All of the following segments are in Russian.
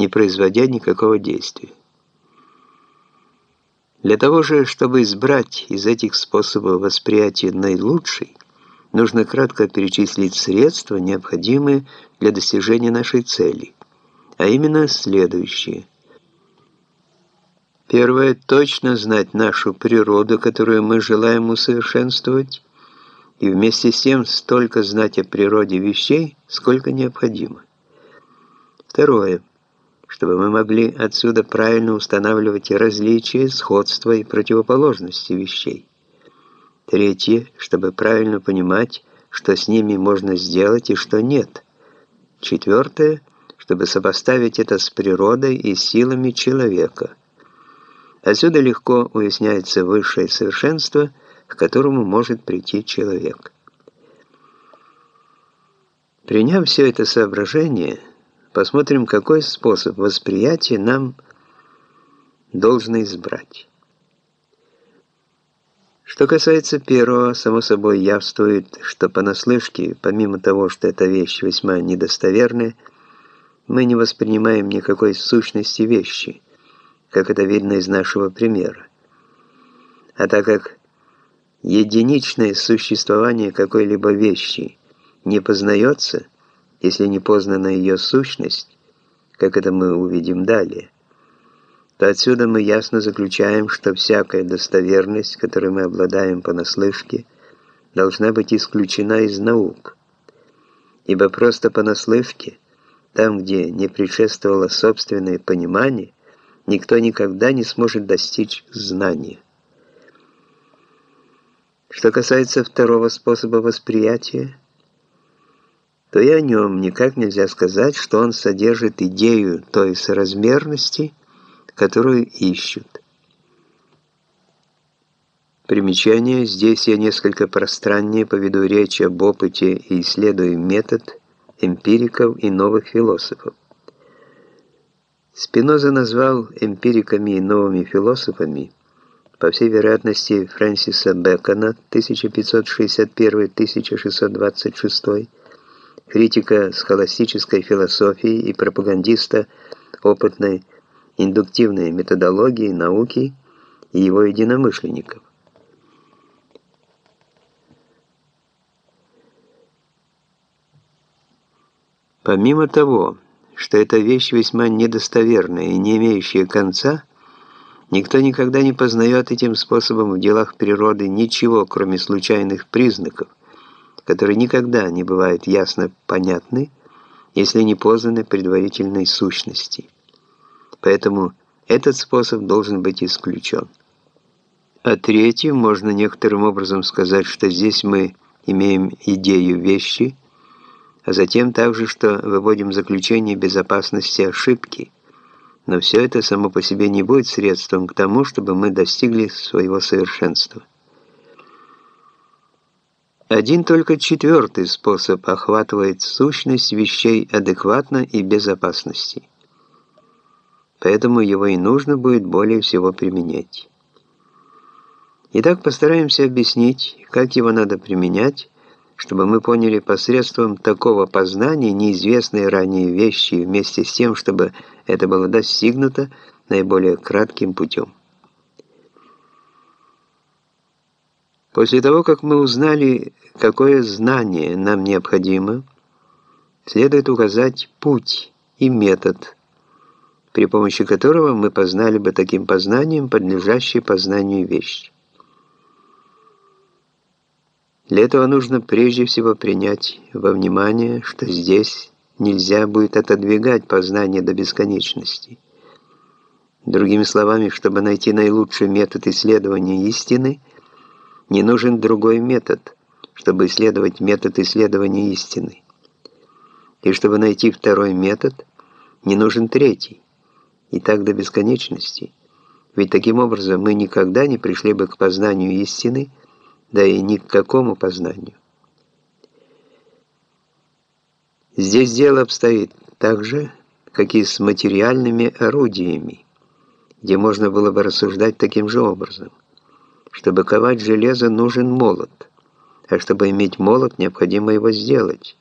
не производя никакого действия. Для того же, чтобы избрать из этих способов восприятия наилучший, нужно кратко перечислить средства, необходимые для достижения нашей цели, а именно следующие. Первое – точно знать нашу природу, которую мы желаем усовершенствовать, и вместе с тем столько знать о природе вещей, сколько необходимо. Второе – чтобы мы могли отсюда правильно устанавливать различия, сходства и противоположности вещей. Третье, чтобы правильно понимать, что с ними можно сделать и что нет. Четвертое, чтобы сопоставить это с природой и силами человека. Отсюда легко уясняется высшее совершенство, к которому может прийти человек. Приняв все это соображение, Посмотрим, какой способ восприятия нам должно избрать. Что касается первого, само собой явствует, что понаслышке, помимо того, что эта вещь весьма недостоверная, мы не воспринимаем никакой сущности вещи, как это видно из нашего примера. А так как единичное существование какой-либо вещи не познается – если не познана ее сущность, как это мы увидим далее, то отсюда мы ясно заключаем, что всякая достоверность, которой мы обладаем понаслышке, должна быть исключена из наук. Ибо просто понаслышке, там, где не предшествовало собственное понимание, никто никогда не сможет достичь знания. Что касается второго способа восприятия, то и о нем никак нельзя сказать, что он содержит идею той соразмерности, которую ищут. Примечание. Здесь я несколько пространнее поведу речь об опыте и исследую метод эмпириков и новых философов. Спиноза назвал эмпириками и новыми философами, по всей вероятности, Фрэнсиса Бэкона 1561-1626 критика схоластической философии и пропагандиста опытной индуктивной методологии науки и его единомышленников. Помимо того, что эта вещь весьма недостоверная и не имеющая конца, никто никогда не познает этим способом в делах природы ничего, кроме случайных признаков, которые никогда не бывают ясно понятны, если не познаны предварительной сущности. Поэтому этот способ должен быть исключен. А третьим можно некоторым образом сказать, что здесь мы имеем идею вещи, а затем также, что выводим заключение безопасности ошибки. Но все это само по себе не будет средством к тому, чтобы мы достигли своего совершенства. Один только четвертый способ охватывает сущность вещей адекватно и без опасности. Поэтому его и нужно будет более всего применять. Итак, постараемся объяснить, как его надо применять, чтобы мы поняли посредством такого познания неизвестные ранее вещи, вместе с тем, чтобы это было достигнуто наиболее кратким путем. После того, как мы узнали, какое знание нам необходимо, следует указать путь и метод, при помощи которого мы познали бы таким познанием подлежащие познанию вещи. Для этого нужно прежде всего принять во внимание, что здесь нельзя будет отодвигать познание до бесконечности. Другими словами, чтобы найти наилучший метод исследования истины – не нужен другой метод, чтобы исследовать метод исследования истины. И чтобы найти второй метод, не нужен третий. И так до бесконечности. Ведь таким образом мы никогда не пришли бы к познанию истины, да и ни к какому познанию. Здесь дело обстоит так же, как и с материальными орудиями, где можно было бы рассуждать таким же образом. Чтобы ковать железо, нужен молот. А чтобы иметь молот, необходимо его сделать.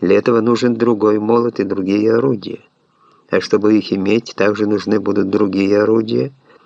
Для этого нужен другой молот и другие орудия. а чтобы их иметь, также нужны будут другие орудия –